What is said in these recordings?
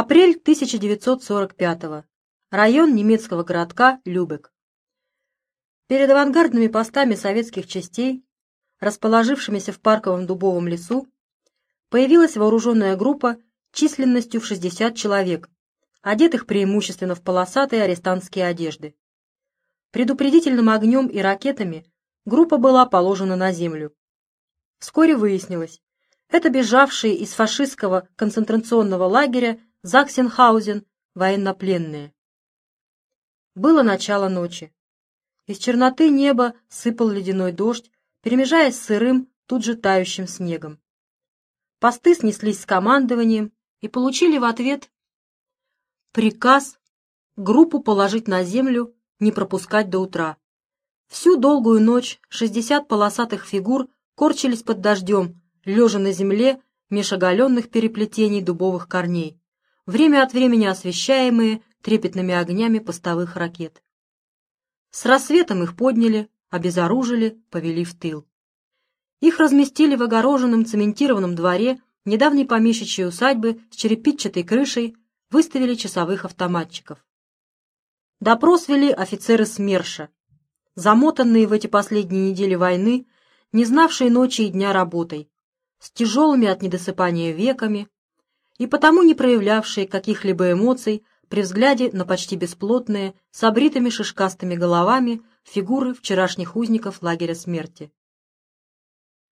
Апрель 1945 Район немецкого городка Любек. Перед авангардными постами советских частей, расположившимися в парковом дубовом лесу, появилась вооруженная группа численностью в 60 человек, одетых преимущественно в полосатые арестантские одежды. Предупредительным огнем и ракетами группа была положена на землю. Вскоре выяснилось, это бежавшие из фашистского концентрационного лагеря Заксенхаузен военнопленные. Было начало ночи. Из черноты неба сыпал ледяной дождь, перемежаясь с сырым, тут же тающим снегом. Посты снеслись с командованием и получили в ответ приказ группу положить на землю, не пропускать до утра. Всю долгую ночь шестьдесят полосатых фигур корчились под дождем, лежа на земле меж оголенных переплетений дубовых корней время от времени освещаемые трепетными огнями постовых ракет. С рассветом их подняли, обезоружили, повели в тыл. Их разместили в огороженном цементированном дворе недавней помещичьей усадьбы с черепичатой крышей, выставили часовых автоматчиков. Допрос вели офицеры СМЕРШа, замотанные в эти последние недели войны, не знавшие ночи и дня работой, с тяжелыми от недосыпания веками, и потому не проявлявшие каких-либо эмоций при взгляде на почти бесплотные, с обритыми шишкастыми головами фигуры вчерашних узников лагеря смерти.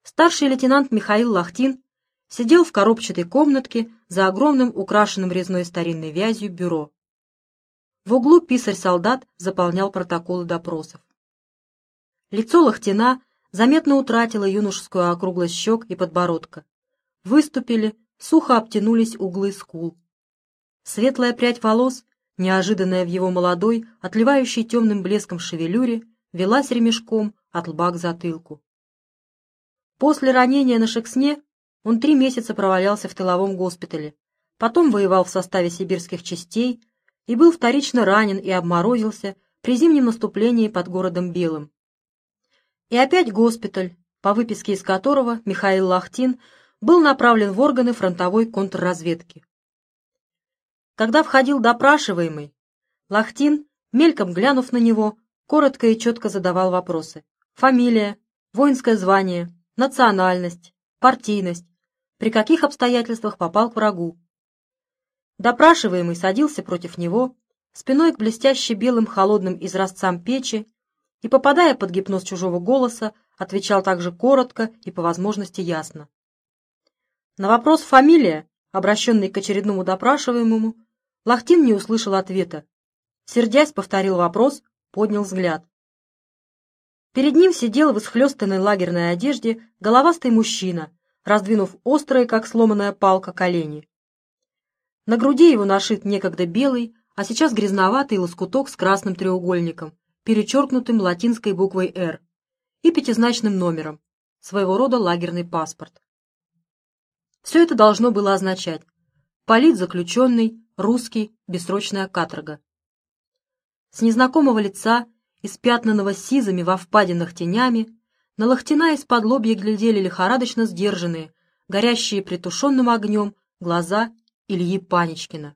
Старший лейтенант Михаил Лахтин сидел в коробчатой комнатке за огромным украшенным резной старинной вязью бюро. В углу писарь-солдат заполнял протоколы допросов. Лицо Лахтина заметно утратило юношескую округлость щек и подбородка. Выступили, сухо обтянулись углы скул. Светлая прядь волос, неожиданная в его молодой, отливающей темным блеском шевелюре, велась ремешком от лба к затылку. После ранения на Шексне он три месяца провалялся в тыловом госпитале, потом воевал в составе сибирских частей и был вторично ранен и обморозился при зимнем наступлении под городом Белым. И опять госпиталь, по выписке из которого Михаил Лахтин был направлен в органы фронтовой контрразведки. Когда входил допрашиваемый, Лахтин, мельком глянув на него, коротко и четко задавал вопросы. Фамилия, воинское звание, национальность, партийность, при каких обстоятельствах попал к врагу. Допрашиваемый садился против него, спиной к блестяще белым холодным изразцам печи и, попадая под гипноз чужого голоса, отвечал также коротко и по возможности ясно. На вопрос «фамилия», обращенный к очередному допрашиваемому, Лахтин не услышал ответа. Сердясь, повторил вопрос, поднял взгляд. Перед ним сидел в исхлестанной лагерной одежде головастый мужчина, раздвинув острые, как сломанная палка, колени. На груди его нашит некогда белый, а сейчас грязноватый лоскуток с красным треугольником, перечеркнутым латинской буквой «Р» и пятизначным номером, своего рода лагерный паспорт. Все это должно было означать политзаключенный, русский, бессрочная каторга. С незнакомого лица, испятнанного сизами во впадинах тенями, на Лохтина из-под лобья глядели лихорадочно сдержанные, горящие притушенным огнем глаза Ильи Паничкина.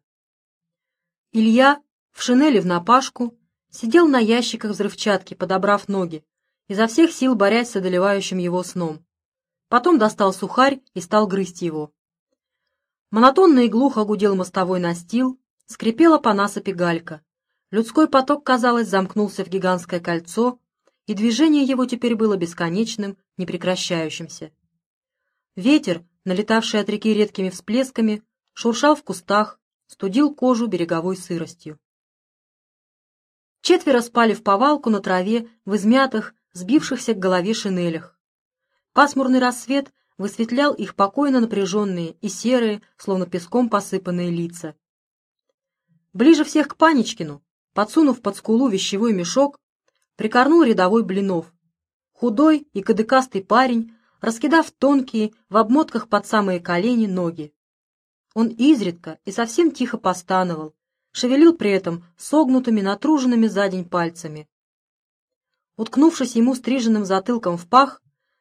Илья в шинели в напашку сидел на ящиках взрывчатки, подобрав ноги, изо всех сил борясь с одолевающим его сном. Потом достал сухарь и стал грызть его. Монотонно и глухо гудел мостовой настил, скрипела по насыпи галька. Людской поток, казалось, замкнулся в гигантское кольцо, и движение его теперь было бесконечным, непрекращающимся. Ветер, налетавший от реки редкими всплесками, шуршал в кустах, студил кожу береговой сыростью. Четверо спали в повалку на траве, в измятых, сбившихся к голове шинелях. Пасмурный рассвет высветлял их покойно напряженные и серые, словно песком посыпанные лица. Ближе всех к Паничкину, подсунув под скулу вещевой мешок, прикорнул рядовой Блинов. Худой и кадыкастый парень, раскидав тонкие, в обмотках под самые колени ноги. Он изредка и совсем тихо постановал, шевелил при этом согнутыми, натруженными за день пальцами. Уткнувшись ему стриженным затылком в пах,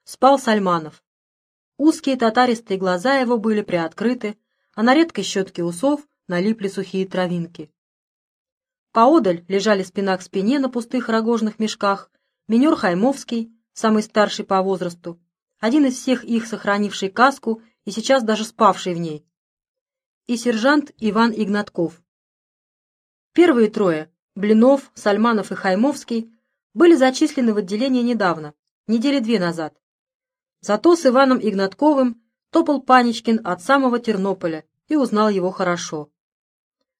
спал Сальманов. Узкие татаристые глаза его были приоткрыты, а на редкой щетке усов налипли сухие травинки. Поодаль лежали спина к спине на пустых рогожных мешках минер Хаймовский, самый старший по возрасту, один из всех их сохранивший каску и сейчас даже спавший в ней, и сержант Иван Игнатков. Первые трое — Блинов, Сальманов и Хаймовский — были зачислены в отделение недавно, недели две назад. Зато с Иваном Игнатковым топал Паничкин от самого Тернополя и узнал его хорошо.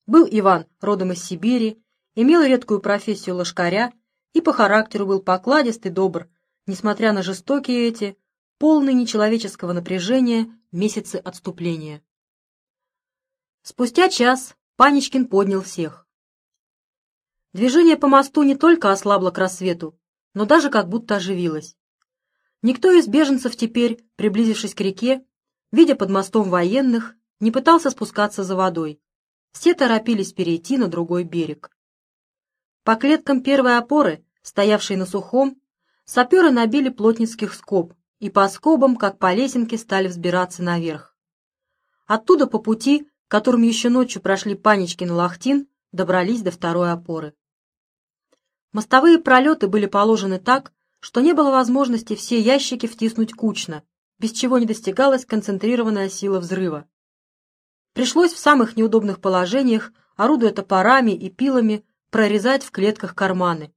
Был Иван родом из Сибири, имел редкую профессию лошкаря и по характеру был покладист и добр, несмотря на жестокие эти, полные нечеловеческого напряжения, месяцы отступления. Спустя час Паничкин поднял всех. Движение по мосту не только ослабло к рассвету, но даже как будто оживилось. Никто из беженцев теперь, приблизившись к реке, видя под мостом военных, не пытался спускаться за водой. Все торопились перейти на другой берег. По клеткам первой опоры, стоявшей на сухом, саперы набили плотницких скоб и по скобам, как по лесенке, стали взбираться наверх. Оттуда по пути, которым еще ночью прошли Паничкин и Лахтин, добрались до второй опоры. Мостовые пролеты были положены так, что не было возможности все ящики втиснуть кучно, без чего не достигалась концентрированная сила взрыва. Пришлось в самых неудобных положениях, орудуя топорами и пилами, прорезать в клетках карманы.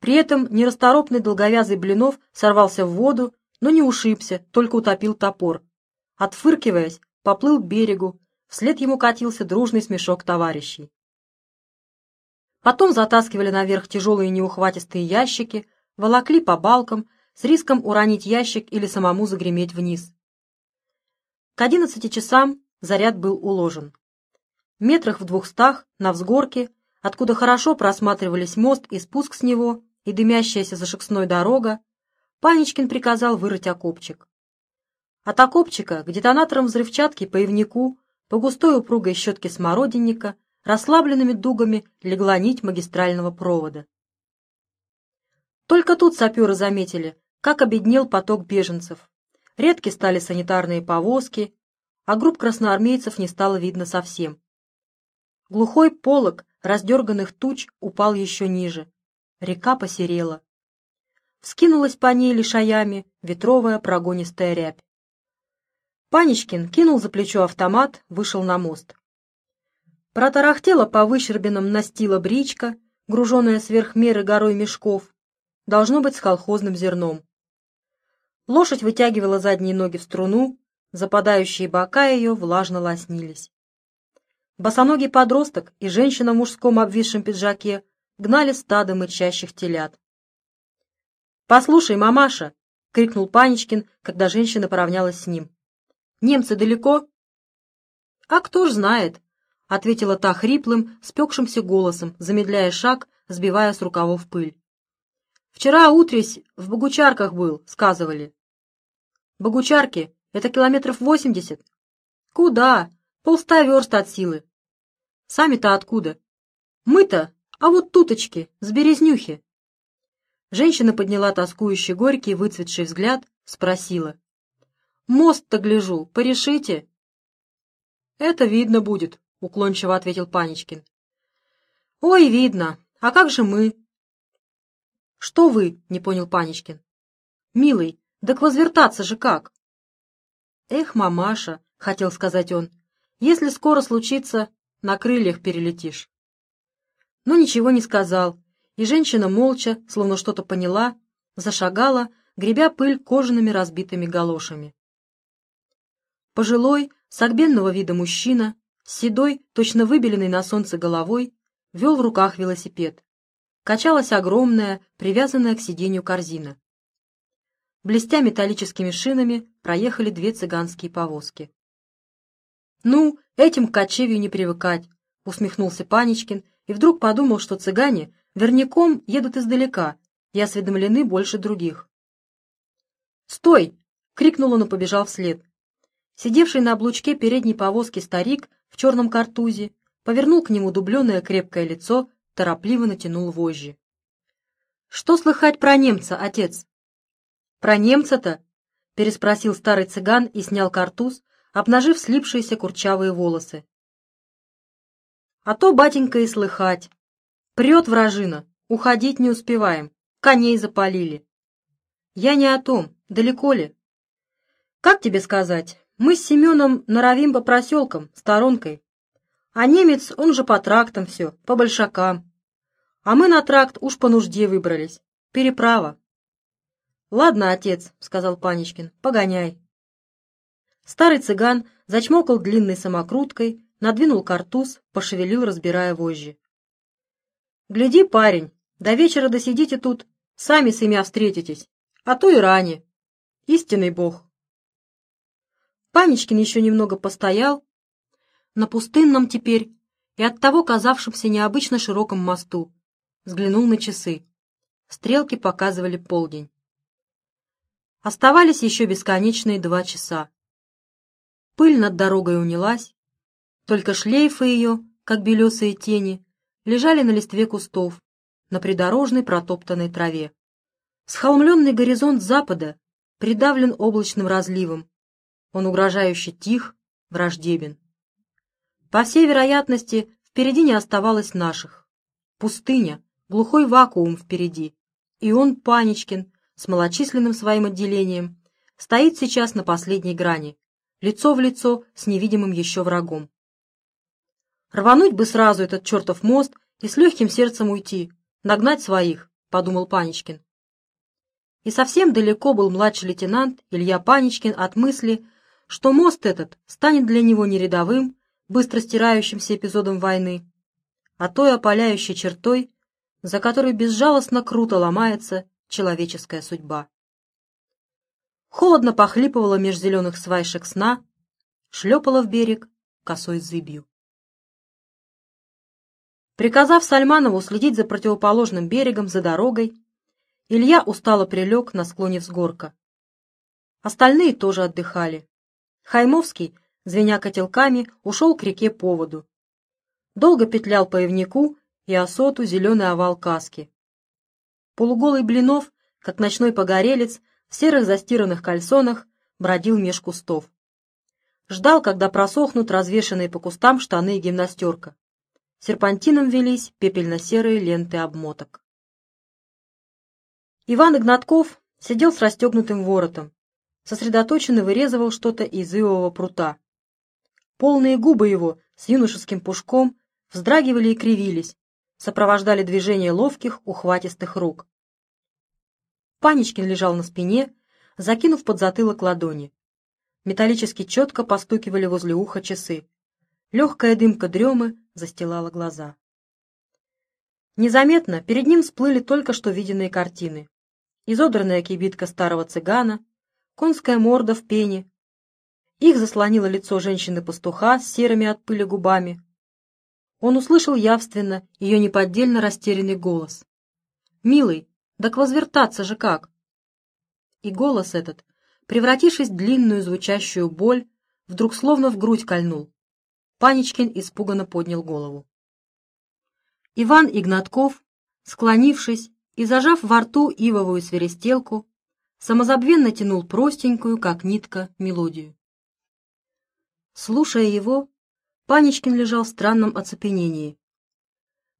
При этом нерасторопный долговязый Блинов сорвался в воду, но не ушибся, только утопил топор. Отфыркиваясь, поплыл к берегу, вслед ему катился дружный смешок товарищей. Потом затаскивали наверх тяжелые неухватистые ящики, волокли по балкам с риском уронить ящик или самому загреметь вниз. К одиннадцати часам заряд был уложен. Метрах в двухстах, на взгорке, откуда хорошо просматривались мост и спуск с него, и дымящаяся зашексной дорога, Паничкин приказал вырыть окопчик. От окопчика к детонаторам взрывчатки по ивнику, по густой упругой щетке смородинника расслабленными дугами легла нить магистрального провода. Только тут саперы заметили, как обеднел поток беженцев. Редки стали санитарные повозки, а групп красноармейцев не стало видно совсем. Глухой полог раздерганных туч упал еще ниже. Река посерела. Вскинулась по ней лишаями ветровая прогонистая рябь. Паничкин кинул за плечо автомат, вышел на мост. Протарахтела по выщербинам настила бричка, груженная сверх меры горой мешков, должно быть с колхозным зерном. Лошадь вытягивала задние ноги в струну, западающие бока ее влажно лоснились. Босоногий подросток и женщина в мужском обвисшем пиджаке гнали стадо мычащих телят. «Послушай, мамаша!» — крикнул Паничкин, когда женщина поравнялась с ним. «Немцы далеко?» «А кто ж знает?» — ответила та хриплым, спекшимся голосом, замедляя шаг, сбивая с рукавов пыль. «Вчера утресь в Богучарках был, сказывали». «Богучарки — это километров восемьдесят?» «Куда? Полста верст от силы». «Сами-то откуда?» «Мы-то, а вот туточки, с Березнюхи». Женщина подняла тоскующий горький выцветший взгляд, спросила. «Мост-то гляжу, порешите?» «Это видно будет», — уклончиво ответил Паничкин. «Ой, видно. А как же мы?» «Что вы?» — не понял Паничкин. «Милый, так возвертаться же как?» «Эх, мамаша», — хотел сказать он, — «если скоро случится, на крыльях перелетишь». Но ничего не сказал, и женщина молча, словно что-то поняла, зашагала, гребя пыль кожаными разбитыми галошами. Пожилой, согбенного вида мужчина седой, точно выбеленный на солнце головой, вел в руках велосипед. Качалась огромная, привязанная к сиденью корзина. Блестя металлическими шинами, проехали две цыганские повозки. «Ну, этим к кочевью не привыкать», — усмехнулся Паничкин и вдруг подумал, что цыгане верняком едут издалека и осведомлены больше других. «Стой!» — крикнул он и побежал вслед. Сидевший на облучке передней повозки старик в черном картузе, повернул к нему дубленое крепкое лицо, торопливо натянул вожжи. «Что слыхать про немца, отец?» «Про немца-то?» — переспросил старый цыган и снял картуз, обнажив слипшиеся курчавые волосы. А то, батенька, и слыхать. Прет вражина, уходить не успеваем, коней запалили. Я не о том, далеко ли? Как тебе сказать, мы с Семеном норовим по проселкам, сторонкой. А немец, он же по трактам все, по большакам. А мы на тракт уж по нужде выбрались. Переправа. «Ладно, отец», — сказал Паничкин, — «погоняй». Старый цыган зачмокал длинной самокруткой, надвинул картуз, пошевелил, разбирая вожжи. «Гляди, парень, до вечера досидите тут, сами с имя встретитесь, а то и ранее. Истинный бог». Паничкин еще немного постоял на пустынном теперь и оттого казавшемся необычно широком мосту, взглянул на часы. Стрелки показывали полдень. Оставались еще бесконечные два часа. Пыль над дорогой унялась, только шлейфы ее, как белесые тени, лежали на листве кустов, на придорожной протоптанной траве. Схолмленный горизонт запада придавлен облачным разливом. Он угрожающе тих, враждебен. По всей вероятности, впереди не оставалось наших. Пустыня, глухой вакуум впереди. И он, Паничкин, с малочисленным своим отделением, стоит сейчас на последней грани, лицо в лицо с невидимым еще врагом. Рвануть бы сразу этот чертов мост и с легким сердцем уйти, нагнать своих, — подумал Паничкин. И совсем далеко был младший лейтенант Илья Паничкин от мысли, что мост этот станет для него не рядовым, быстро стирающимся эпизодом войны, а той опаляющей чертой, за которой безжалостно круто ломается человеческая судьба. Холодно похлипывала меж зеленых свайшек сна, шлепала в берег косой зыбью. Приказав Сальманову следить за противоположным берегом, за дорогой, Илья устало прилег на склоне взгорка. Остальные тоже отдыхали. Хаймовский, звеня котелками, ушел к реке по воду. Долго петлял по ивнику и осоту зеленый овал каски. Полуголый Блинов, как ночной погорелец, в серых застиранных кальсонах, бродил меж кустов. Ждал, когда просохнут развешанные по кустам штаны и гимнастерка. Серпантином велись пепельно-серые ленты обмоток. Иван Игнатков сидел с расстегнутым воротом, сосредоточенно вырезывал что-то из ивового прута. Полные губы его с юношеским пушком вздрагивали и кривились, сопровождали движение ловких, ухватистых рук. Паничкин лежал на спине, закинув под затылок ладони. Металлически четко постукивали возле уха часы. Легкая дымка дремы застилала глаза. Незаметно перед ним всплыли только что виденные картины. Изодранная кибитка старого цыгана, конская морда в пене. Их заслонило лицо женщины-пастуха с серыми от пыли губами, он услышал явственно ее неподдельно растерянный голос. «Милый, так возвертаться же как?» И голос этот, превратившись в длинную звучащую боль, вдруг словно в грудь кольнул. Паничкин испуганно поднял голову. Иван Игнатков, склонившись и зажав во рту ивовую свиристелку, самозабвенно тянул простенькую, как нитка, мелодию. Слушая его, Паничкин лежал в странном оцепенении.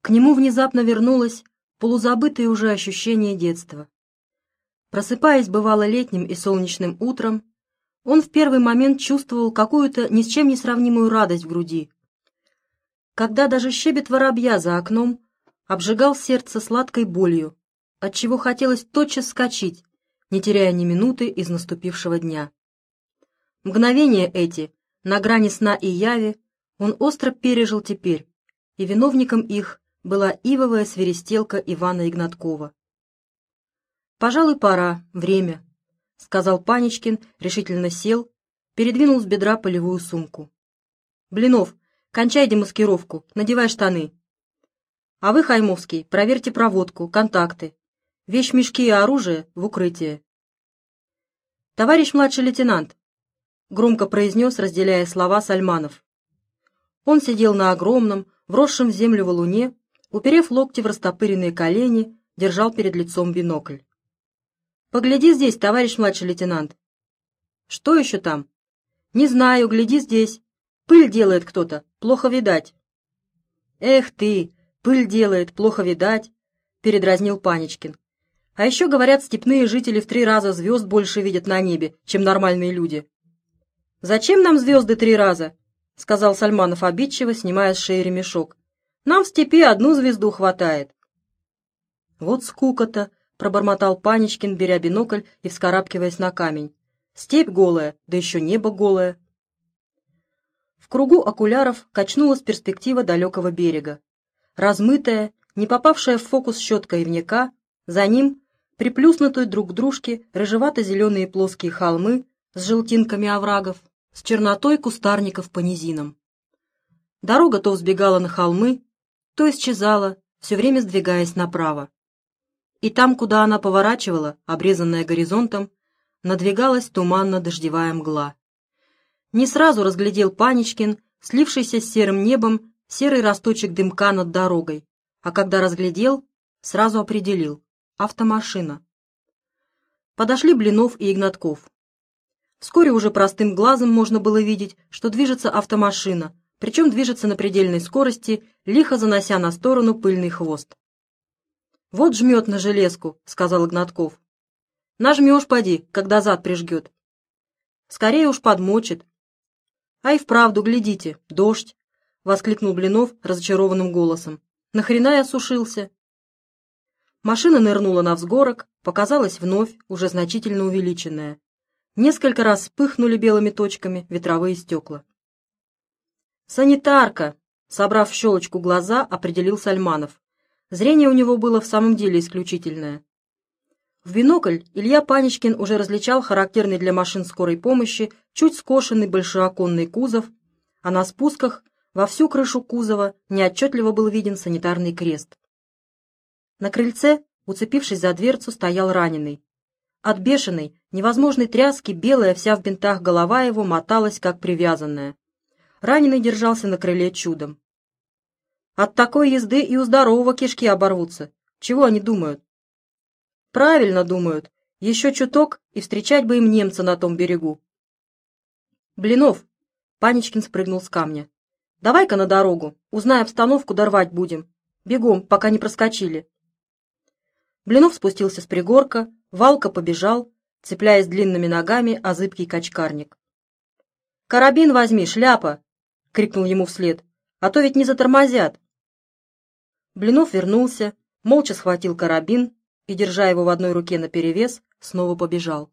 К нему внезапно вернулось полузабытое уже ощущение детства. Просыпаясь бывало летним и солнечным утром, он в первый момент чувствовал какую-то ни с чем не сравнимую радость в груди. Когда даже щебет воробья за окном обжигал сердце сладкой болью, отчего хотелось тотчас скачить, не теряя ни минуты из наступившего дня. Мгновения эти, на грани сна и яви, он остро пережил теперь, и виновником их была ивовая свиристелка Ивана Игнаткова. «Пожалуй, пора, время», — сказал Паничкин, решительно сел, передвинул с бедра полевую сумку. «Блинов, кончай демаскировку, надевай штаны. А вы, Хаймовский, проверьте проводку, контакты. Вещь, мешки и оружие в укрытие». «Товарищ младший лейтенант», — громко произнес, разделяя слова Сальманов. Он сидел на огромном, вросшем в землю валуне, уперев локти в растопыренные колени, держал перед лицом бинокль. «Погляди здесь, товарищ младший лейтенант». «Что еще там?» «Не знаю, гляди здесь. Пыль делает кто-то, плохо видать». «Эх ты, пыль делает, плохо видать», — передразнил Паничкин. «А еще, говорят, степные жители в три раза звезд больше видят на небе, чем нормальные люди». «Зачем нам звезды три раза?» — сказал Сальманов обидчиво, снимая с шеи ремешок. «Нам в степи одну звезду хватает». «Вот скука-то», — пробормотал Паничкин, беря бинокль и вскарабкиваясь на камень. «Степь голая, да еще небо голое». В кругу окуляров качнулась перспектива далекого берега. Размытая, не попавшая в фокус щетка ивняка, за ним приплюснутые друг к дружке рыжевато-зеленые плоские холмы с желтинками оврагов, с чернотой кустарников по низинам. Дорога то взбегала на холмы, то исчезала, все время сдвигаясь направо. И там, куда она поворачивала, обрезанная горизонтом, надвигалась туманно-дождевая мгла. Не сразу разглядел Паничкин, слившийся с серым небом, серый росточек дымка над дорогой, а когда разглядел, сразу определил — автомашина. Подошли Блинов и Игнатков. Вскоре уже простым глазом можно было видеть, что движется автомашина, причем движется на предельной скорости, лихо занося на сторону пыльный хвост. «Вот жмет на железку», — сказал Игнатков. «Нажмешь, поди, когда зад прижгет». «Скорее уж подмочит». «А и вправду, глядите, дождь», — воскликнул Блинов разочарованным голосом. «Нахрена я сушился?» Машина нырнула на взгорок, показалась вновь, уже значительно увеличенная. Несколько раз вспыхнули белыми точками ветровые стекла. «Санитарка!» — собрав в щелочку глаза, определил Сальманов. Зрение у него было в самом деле исключительное. В бинокль Илья Паничкин уже различал характерный для машин скорой помощи чуть скошенный большеоконный кузов, а на спусках во всю крышу кузова неотчетливо был виден санитарный крест. На крыльце, уцепившись за дверцу, стоял раненый. От бешеной, невозможной тряски белая вся в бинтах голова его моталась, как привязанная. Раненый держался на крыле чудом. От такой езды и у здорового кишки оборвутся. Чего они думают? Правильно думают. Еще чуток, и встречать бы им немца на том берегу. Блинов. Паничкин спрыгнул с камня. Давай-ка на дорогу. Узнай обстановку, дорвать будем. Бегом, пока не проскочили. Блинов спустился с пригорка, Валка побежал, цепляясь длинными ногами о зыбкий качкарник. «Карабин возьми, шляпа!» — крикнул ему вслед. «А то ведь не затормозят!» Блинов вернулся, молча схватил карабин и, держа его в одной руке наперевес, снова побежал.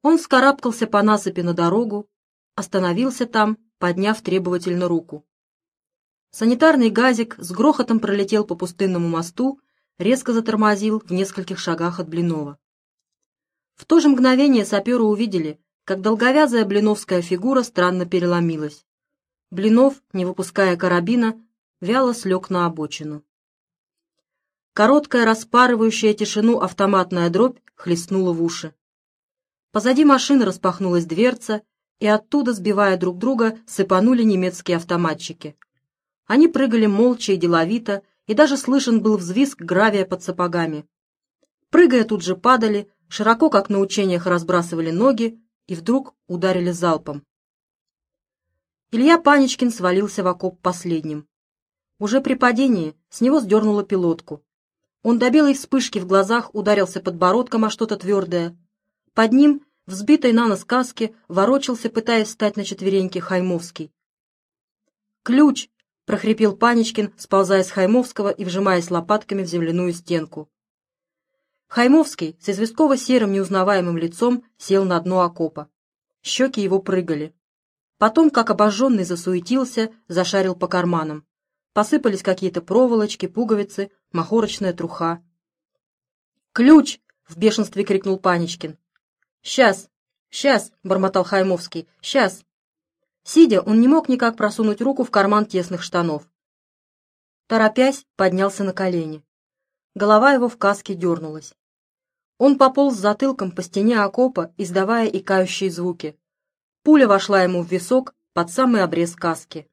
Он вскарабкался по насыпи на дорогу, остановился там, подняв требовательно руку. Санитарный газик с грохотом пролетел по пустынному мосту резко затормозил в нескольких шагах от Блинова. В то же мгновение саперы увидели, как долговязая блиновская фигура странно переломилась. Блинов, не выпуская карабина, вяло слег на обочину. Короткая, распарывающая тишину автоматная дробь хлестнула в уши. Позади машины распахнулась дверца, и оттуда, сбивая друг друга, сыпанули немецкие автоматчики. Они прыгали молча и деловито, и даже слышен был взвизг гравия под сапогами. Прыгая тут же падали, широко, как на учениях, разбрасывали ноги и вдруг ударили залпом. Илья Паничкин свалился в окоп последним. Уже при падении с него сдернуло пилотку. Он до белой вспышки в глазах ударился подбородком о что-то твердое. Под ним, взбитой на нос каске, ворочался, пытаясь встать на четвереньки, Хаймовский. «Ключ!» Прохрипел Паничкин, сползая с Хаймовского и вжимаясь лопатками в земляную стенку. Хаймовский с известково-серым неузнаваемым лицом сел на дно окопа. Щеки его прыгали. Потом, как обожженный, засуетился, зашарил по карманам. Посыпались какие-то проволочки, пуговицы, махорочная труха. «Ключ!» — в бешенстве крикнул Паничкин. «Сейчас! Сейчас!» — бормотал Хаймовский. «Сейчас!» Сидя, он не мог никак просунуть руку в карман тесных штанов. Торопясь, поднялся на колени. Голова его в каске дернулась. Он пополз затылком по стене окопа, издавая икающие звуки. Пуля вошла ему в висок под самый обрез каски.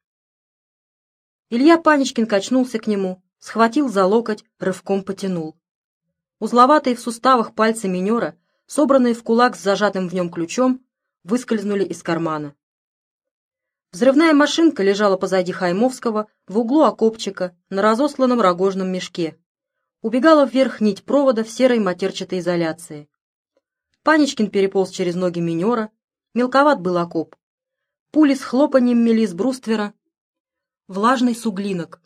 Илья Паничкин качнулся к нему, схватил за локоть, рывком потянул. Узловатые в суставах пальцы минера, собранные в кулак с зажатым в нем ключом, выскользнули из кармана. Взрывная машинка лежала позади Хаймовского в углу окопчика на разосланном рогожном мешке. Убегала вверх нить провода в серой матерчатой изоляции. Паничкин переполз через ноги минера, мелковат был окоп. Пули с хлопанием мели с бруствера, влажный суглинок.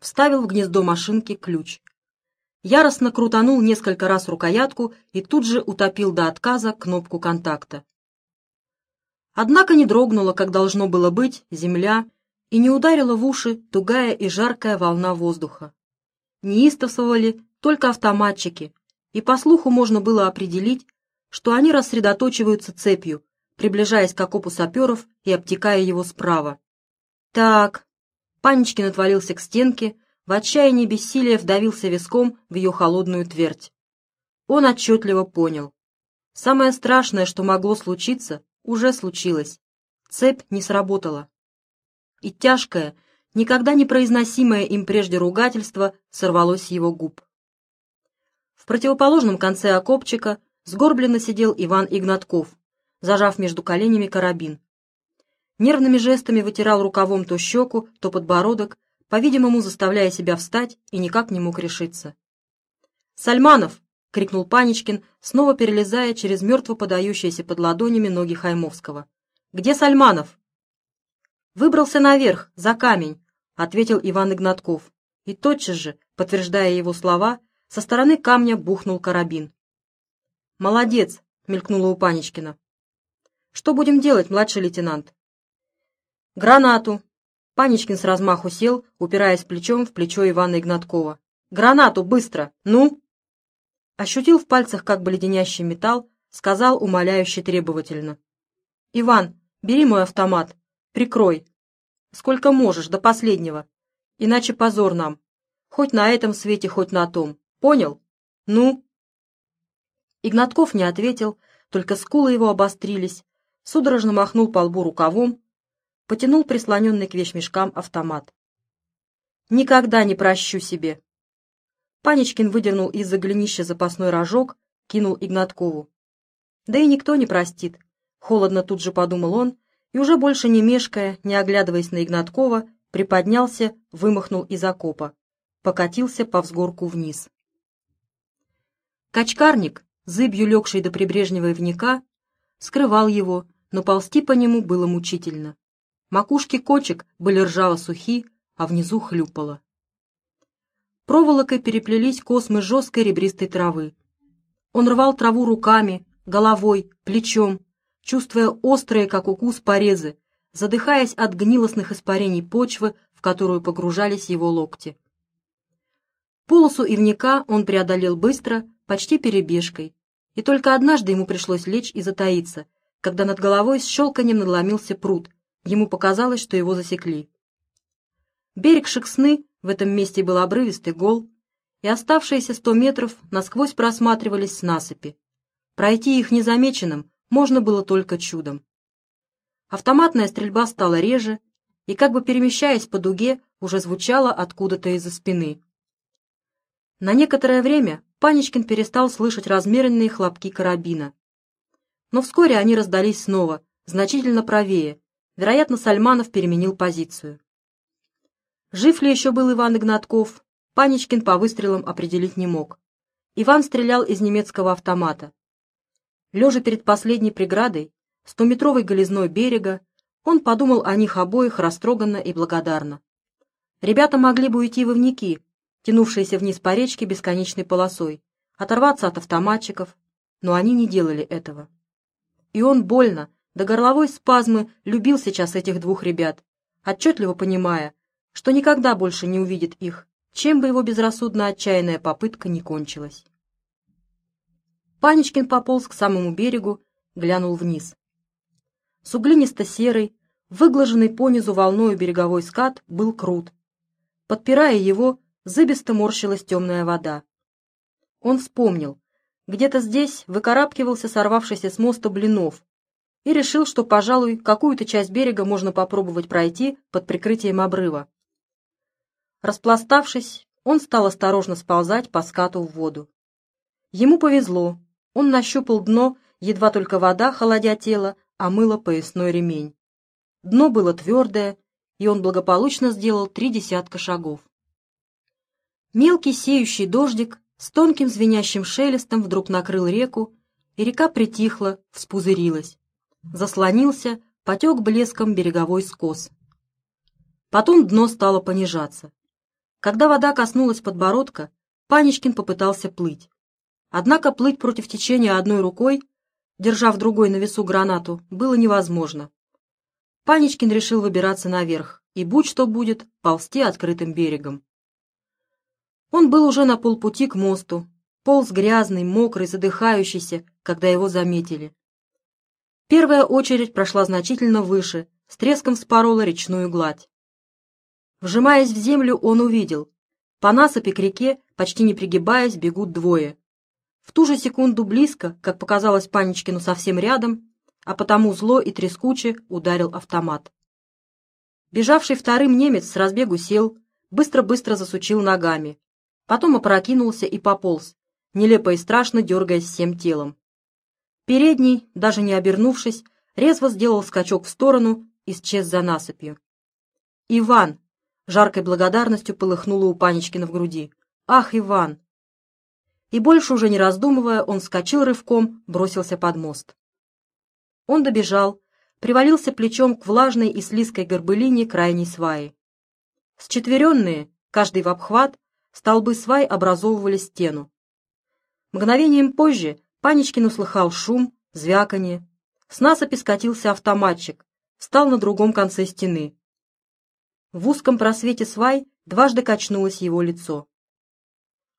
Вставил в гнездо машинки ключ. Яростно крутанул несколько раз рукоятку и тут же утопил до отказа кнопку контакта. Однако не дрогнула, как должно было быть, земля, и не ударила в уши тугая и жаркая волна воздуха. Неистовствовали только автоматчики, и по слуху можно было определить, что они рассредоточиваются цепью, приближаясь к окопу саперов и обтекая его справа. Так, Панечкин отвалился к стенке, в отчаянии бессилия вдавился виском в ее холодную твердь. Он отчетливо понял. Самое страшное, что могло случиться, уже случилось. Цепь не сработала. И тяжкое, никогда не произносимое им прежде ругательство сорвалось с его губ. В противоположном конце окопчика сгорбленно сидел Иван Игнатков, зажав между коленями карабин. Нервными жестами вытирал рукавом то щеку, то подбородок, по-видимому, заставляя себя встать и никак не мог решиться. «Сальманов!» — крикнул Паничкин, снова перелезая через мертво подающиеся под ладонями ноги Хаймовского. «Где Сальманов?» «Выбрался наверх, за камень», — ответил Иван Игнатков. И тотчас же, подтверждая его слова, со стороны камня бухнул карабин. «Молодец!» — мелькнуло у Паничкина. «Что будем делать, младший лейтенант?» «Гранату!» Паничкин с размаху сел, упираясь плечом в плечо Ивана Игнаткова. «Гранату, быстро! Ну!» Ощутил в пальцах как бы леденящий металл, сказал умоляюще требовательно. «Иван, бери мой автомат, прикрой. Сколько можешь, до последнего. Иначе позор нам. Хоть на этом свете, хоть на том. Понял? Ну?» Игнатков не ответил, только скулы его обострились, судорожно махнул по лбу рукавом, потянул прислоненный к вещмешкам автомат. «Никогда не прощу себе!» Паничкин выдернул из-за голенища запасной рожок, кинул Игнаткову. Да и никто не простит. Холодно тут же подумал он, и уже больше не мешкая, не оглядываясь на Игнаткова, приподнялся, вымахнул из окопа. Покатился по взгорку вниз. Качкарник, зыбью легший до прибрежнего ивника, скрывал его, но ползти по нему было мучительно. Макушки кочек были ржаво сухи, а внизу хлюпало. Проволокой переплелись космы жесткой ребристой травы. Он рвал траву руками, головой, плечом, чувствуя острые, как укус, порезы, задыхаясь от гнилостных испарений почвы, в которую погружались его локти. Полосу ивника он преодолел быстро, почти перебежкой, и только однажды ему пришлось лечь и затаиться, когда над головой с щелканем надломился пруд, ему показалось, что его засекли. Берег Шексны в этом месте был обрывистый гол, и оставшиеся сто метров насквозь просматривались с насыпи. Пройти их незамеченным можно было только чудом. Автоматная стрельба стала реже, и, как бы перемещаясь по дуге, уже звучала откуда-то из-за спины. На некоторое время Паничкин перестал слышать размеренные хлопки карабина. Но вскоре они раздались снова, значительно правее. Вероятно, Сальманов переменил позицию. Жив ли еще был Иван Игнатков, Паничкин по выстрелам определить не мог. Иван стрелял из немецкого автомата. Лежа перед последней преградой, стометровой голизной берега, он подумал о них обоих растроганно и благодарно. Ребята могли бы уйти в ивники, тянувшиеся вниз по речке бесконечной полосой, оторваться от автоматчиков, но они не делали этого. И он больно, до горловой спазмы, любил сейчас этих двух ребят, отчетливо понимая, что никогда больше не увидит их, чем бы его безрассудно отчаянная попытка не кончилась. Паничкин пополз к самому берегу, глянул вниз. Суглинисто-серый, выглаженный понизу волною береговой скат был крут. Подпирая его, зыбисто морщилась темная вода. Он вспомнил, где-то здесь выкарабкивался сорвавшийся с моста Блинов, и решил, что, пожалуй, какую-то часть берега можно попробовать пройти под прикрытием обрыва. Распластавшись, он стал осторожно сползать по скату в воду. Ему повезло, он нащупал дно, едва только вода, холодя тело, омыла поясной ремень. Дно было твердое, и он благополучно сделал три десятка шагов. Мелкий сеющий дождик с тонким звенящим шелестом вдруг накрыл реку, и река притихла, вспузырилась. Заслонился, потек блеском береговой скос. Потом дно стало понижаться. Когда вода коснулась подбородка, Паничкин попытался плыть. Однако плыть против течения одной рукой, держа в другой на весу гранату, было невозможно. Паничкин решил выбираться наверх и, будь что будет, ползти открытым берегом. Он был уже на полпути к мосту, полз грязный, мокрый, задыхающийся, когда его заметили. Первая очередь прошла значительно выше, с треском спорола речную гладь. Вжимаясь в землю, он увидел. По насыпи к реке, почти не пригибаясь, бегут двое. В ту же секунду близко, как показалось Паничкину совсем рядом, а потому зло и трескуче ударил автомат. Бежавший вторым немец с разбегу сел, быстро-быстро засучил ногами, потом опрокинулся и пополз, нелепо и страшно дергаясь всем телом. Передний, даже не обернувшись, резво сделал скачок в сторону, исчез за насыпью. «Иван!» — жаркой благодарностью полыхнуло у Панечкина в груди. «Ах, Иван!» И больше уже не раздумывая, он вскочил рывком, бросился под мост. Он добежал, привалился плечом к влажной и слизкой горбылине крайней сваи. Счетверенные, каждый в обхват, столбы свай образовывали стену. Мгновением позже Паничкин услыхал шум, звяканье. С насыпи скатился автоматчик, встал на другом конце стены. В узком просвете свай дважды качнулось его лицо.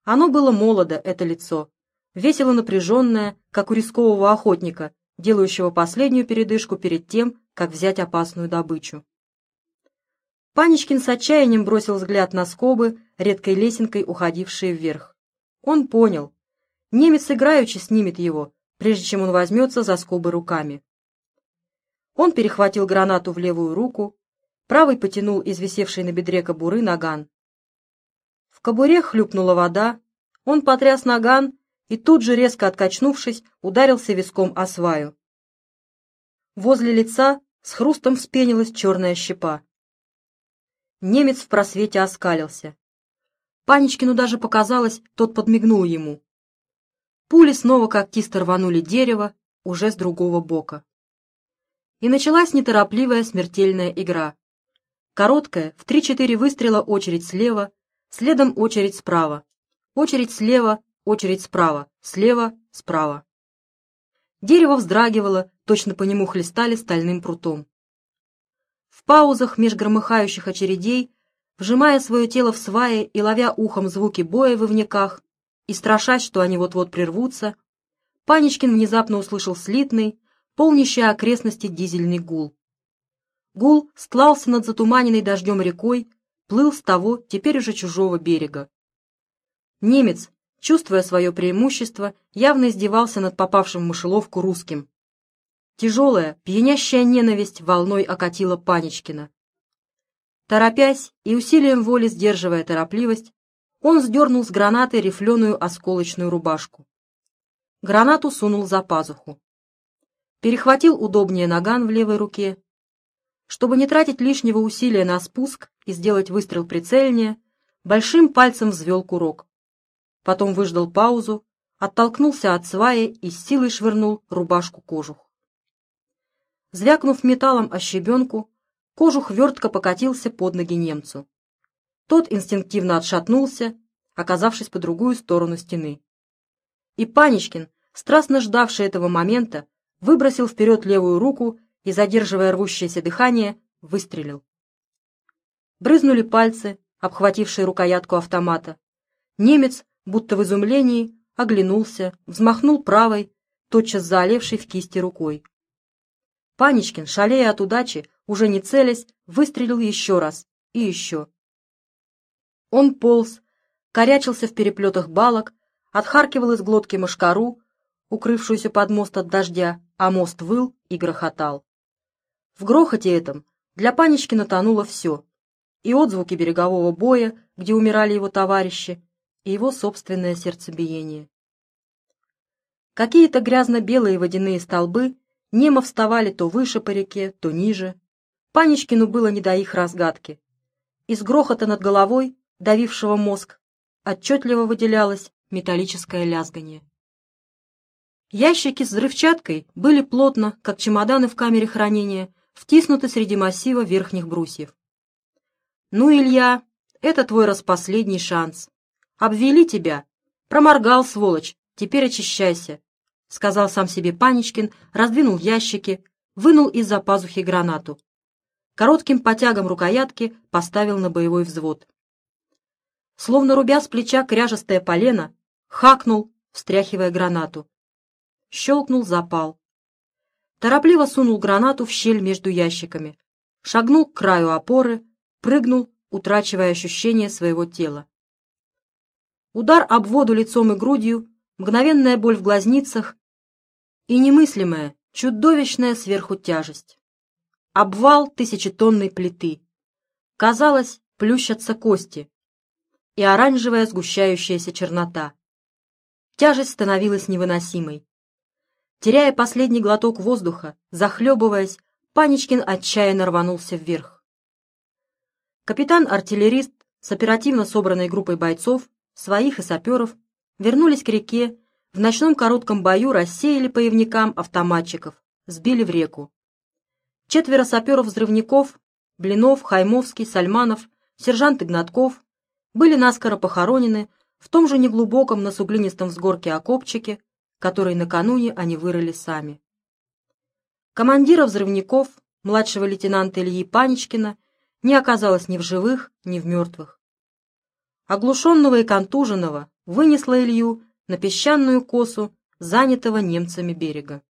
Оно было молодо, это лицо, весело напряженное, как у рискового охотника, делающего последнюю передышку перед тем, как взять опасную добычу. Паничкин с отчаянием бросил взгляд на скобы, редкой лесенкой уходившие вверх. Он понял. Немец играючи снимет его, прежде чем он возьмется за скобы руками. Он перехватил гранату в левую руку, правой потянул из висевшей на бедре кобуры наган. В кобуре хлюпнула вода, он потряс наган и тут же, резко откачнувшись, ударился виском о сваю. Возле лица с хрустом вспенилась черная щепа. Немец в просвете оскалился. Панечкину даже показалось, тот подмигнул ему. Пули снова когтисто рванули дерево, уже с другого бока. И началась неторопливая смертельная игра. Короткая, в три-четыре выстрела очередь слева, следом очередь справа, очередь слева, очередь справа, слева, справа. Дерево вздрагивало, точно по нему хлестали стальным прутом. В паузах меж громыхающих очередей, вжимая свое тело в сваи и ловя ухом звуки боя в ивняках, и страшась, что они вот-вот прервутся, Паничкин внезапно услышал слитный, полнящий окрестности дизельный гул. Гул стлался над затуманенной дождем рекой, плыл с того, теперь уже чужого берега. Немец, чувствуя свое преимущество, явно издевался над попавшим в мышеловку русским. Тяжелая, пьянящая ненависть волной окатила Паничкина. Торопясь и усилием воли сдерживая торопливость, он сдернул с гранаты рифленую осколочную рубашку. Гранату сунул за пазуху. Перехватил удобнее наган в левой руке. Чтобы не тратить лишнего усилия на спуск и сделать выстрел прицельнее, большим пальцем взвел курок потом выждал паузу, оттолкнулся от сваи и с силой швырнул рубашку кожух. Звякнув металлом о щебенку, кожух вертко покатился под ноги немцу. Тот инстинктивно отшатнулся, оказавшись по другую сторону стены. И Паничкин, страстно ждавший этого момента, выбросил вперед левую руку и, задерживая рвущееся дыхание, выстрелил. Брызнули пальцы, обхватившие рукоятку автомата. Немец будто в изумлении, оглянулся, взмахнул правой, тотчас заолевшей в кисти рукой. Паничкин, шалея от удачи, уже не целясь, выстрелил еще раз и еще. Он полз, корячился в переплетах балок, отхаркивал из глотки мошкару, укрывшуюся под мост от дождя, а мост выл и грохотал. В грохоте этом для Паничкина тонуло все. И отзвуки берегового боя, где умирали его товарищи, и его собственное сердцебиение. Какие-то грязно-белые водяные столбы немо вставали то выше по реке, то ниже. Панечкину было не до их разгадки. Из грохота над головой, давившего мозг, отчетливо выделялось металлическое лязгание. Ящики с взрывчаткой были плотно, как чемоданы в камере хранения, втиснуты среди массива верхних брусьев. «Ну, Илья, это твой распоследний шанс. Обвели тебя. Проморгал, сволочь, теперь очищайся», — сказал сам себе Панечкин, раздвинул ящики, вынул из-за пазухи гранату. Коротким потягом рукоятки поставил на боевой взвод. Словно рубя с плеча кряжестое полено, хакнул, встряхивая гранату. Щелкнул запал. Торопливо сунул гранату в щель между ящиками, шагнул к краю опоры, прыгнул, утрачивая ощущение своего тела. Удар об воду лицом и грудью, мгновенная боль в глазницах и немыслимая, чудовищная сверху тяжесть. Обвал тысячетонной плиты. Казалось, плющатся кости и оранжевая сгущающаяся чернота. Тяжесть становилась невыносимой. Теряя последний глоток воздуха, захлебываясь, Паничкин отчаянно рванулся вверх. Капитан-артиллерист с оперативно собранной группой бойцов, своих и саперов, вернулись к реке, в ночном коротком бою рассеяли по явникам автоматчиков, сбили в реку. Четверо саперов-взрывников, Блинов, Хаймовский, Сальманов, сержант Игнатков были наскоро похоронены в том же неглубоком на суглинистом взгорке окопчике, который накануне они вырыли сами. Командира взрывников, младшего лейтенанта Ильи Паничкина, не оказалось ни в живых, ни в мертвых. Оглушенного и контуженного вынесло Илью на песчаную косу занятого немцами берега.